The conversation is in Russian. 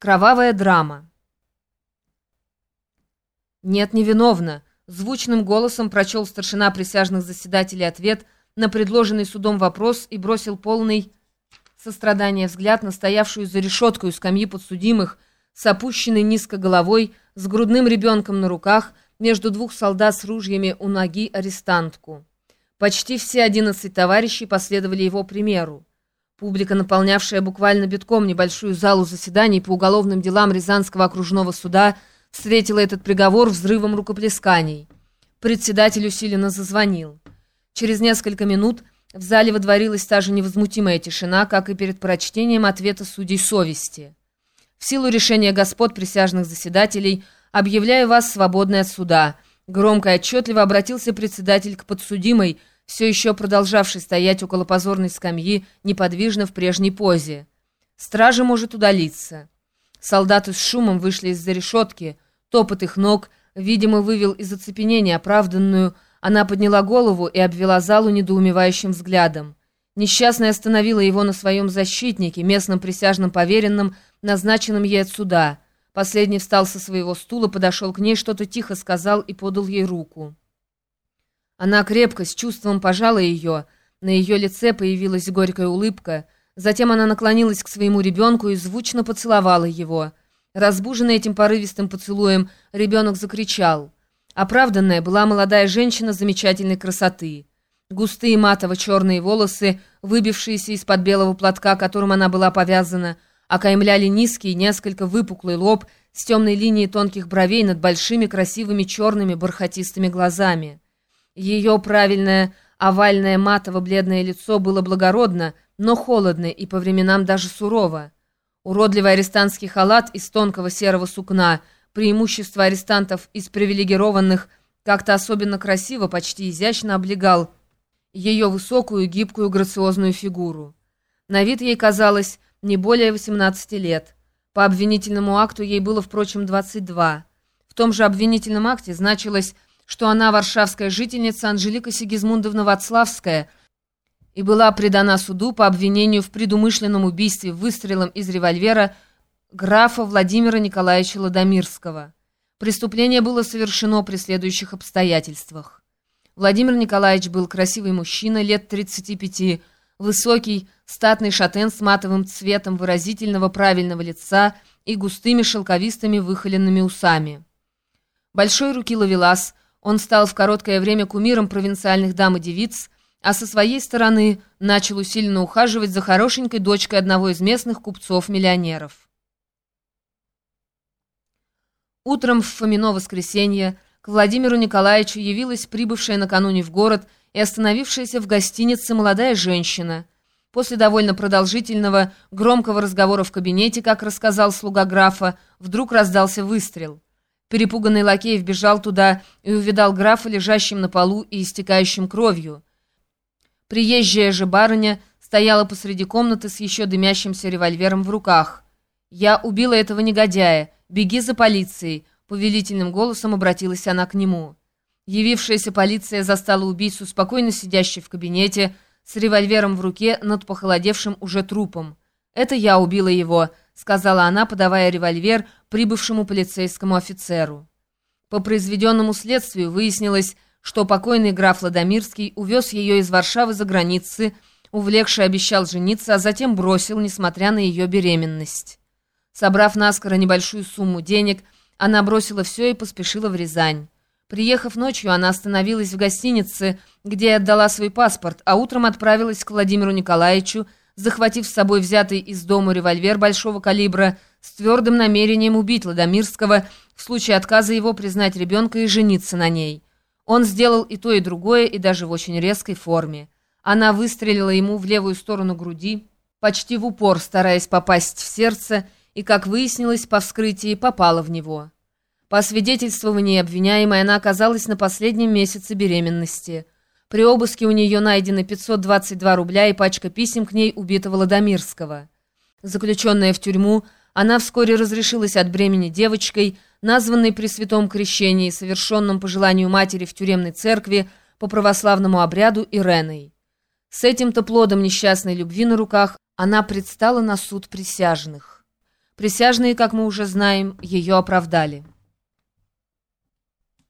Кровавая драма. «Нет, невиновна», — звучным голосом прочел старшина присяжных заседателей ответ на предложенный судом вопрос и бросил полный сострадания взгляд на стоявшую за решеткой у скамьи подсудимых с опущенной низко головой, с грудным ребенком на руках, между двух солдат с ружьями у ноги арестантку. Почти все одиннадцать товарищей последовали его примеру. Публика, наполнявшая буквально битком небольшую залу заседаний по уголовным делам Рязанского окружного суда, встретила этот приговор взрывом рукоплесканий. Председатель усиленно зазвонил. Через несколько минут в зале водворилась та же невозмутимая тишина, как и перед прочтением ответа судей совести. В силу решения господ присяжных заседателей объявляю вас свободной от суда. Громко и отчетливо обратился председатель к подсудимой, все еще продолжавший стоять около позорной скамьи, неподвижно в прежней позе. Стража может удалиться. Солдаты с шумом вышли из-за решетки. Топот их ног, видимо, вывел из оцепенения оправданную. Она подняла голову и обвела залу недоумевающим взглядом. Несчастная остановила его на своем защитнике, местном присяжном поверенном, назначенном ей от суда. Последний встал со своего стула, подошел к ней, что-то тихо сказал и подал ей руку. Она крепко, с чувством пожала ее. На ее лице появилась горькая улыбка. Затем она наклонилась к своему ребенку и звучно поцеловала его. Разбуженный этим порывистым поцелуем, ребенок закричал. Оправданная была молодая женщина замечательной красоты. Густые матово-черные волосы, выбившиеся из-под белого платка, которым она была повязана, окаймляли низкий, несколько выпуклый лоб с темной линией тонких бровей над большими красивыми черными бархатистыми глазами. Ее правильное овальное матово-бледное лицо было благородно, но холодно и по временам даже сурово. Уродливый арестантский халат из тонкого серого сукна, преимущество арестантов из привилегированных, как-то особенно красиво, почти изящно облегал ее высокую, гибкую, грациозную фигуру. На вид ей казалось не более 18 лет. По обвинительному акту ей было, впрочем, 22. В том же обвинительном акте значилось что она варшавская жительница Анжелика Сигизмундовна Вацлавская и была предана суду по обвинению в предумышленном убийстве выстрелом из револьвера графа Владимира Николаевича Ладомирского. Преступление было совершено при следующих обстоятельствах. Владимир Николаевич был красивый мужчина, лет 35, высокий, статный шатен с матовым цветом выразительного правильного лица и густыми шелковистыми выхоленными усами. Большой руки ловелас – он стал в короткое время кумиром провинциальных дам и девиц, а со своей стороны начал усиленно ухаживать за хорошенькой дочкой одного из местных купцов-миллионеров. Утром в Фомино воскресенье к Владимиру Николаевичу явилась прибывшая накануне в город и остановившаяся в гостинице молодая женщина. После довольно продолжительного, громкого разговора в кабинете, как рассказал слуга графа, вдруг раздался выстрел. Перепуганный лакей вбежал туда и увидал графа, лежащим на полу и истекающим кровью. Приезжая же барыня стояла посреди комнаты с еще дымящимся револьвером в руках. «Я убила этого негодяя. Беги за полицией!» Повелительным голосом обратилась она к нему. Явившаяся полиция застала убийцу, спокойно сидящей в кабинете, с револьвером в руке над похолодевшим уже трупом. «Это я убила его», — сказала она, подавая револьвер прибывшему полицейскому офицеру. По произведенному следствию выяснилось, что покойный граф Ладомирский увез ее из Варшавы за границы, увлекший обещал жениться, а затем бросил, несмотря на ее беременность. Собрав наскоро небольшую сумму денег, она бросила все и поспешила в Рязань. Приехав ночью, она остановилась в гостинице, где отдала свой паспорт, а утром отправилась к Владимиру Николаевичу, захватив с собой взятый из дома револьвер большого калибра с твердым намерением убить Ладомирского в случае отказа его признать ребенка и жениться на ней. Он сделал и то, и другое, и даже в очень резкой форме. Она выстрелила ему в левую сторону груди, почти в упор, стараясь попасть в сердце, и, как выяснилось по вскрытии, попала в него. По свидетельствованию обвиняемой, она оказалась на последнем месяце беременности – при обыске у нее найдены 522 рубля и пачка писем к ней убитого Ладомирского. Заключенная в тюрьму, она вскоре разрешилась от бремени девочкой, названной при святом крещении, совершенном по желанию матери в тюремной церкви по православному обряду Иреной. С этим-то плодом несчастной любви на руках она предстала на суд присяжных. Присяжные, как мы уже знаем, ее оправдали.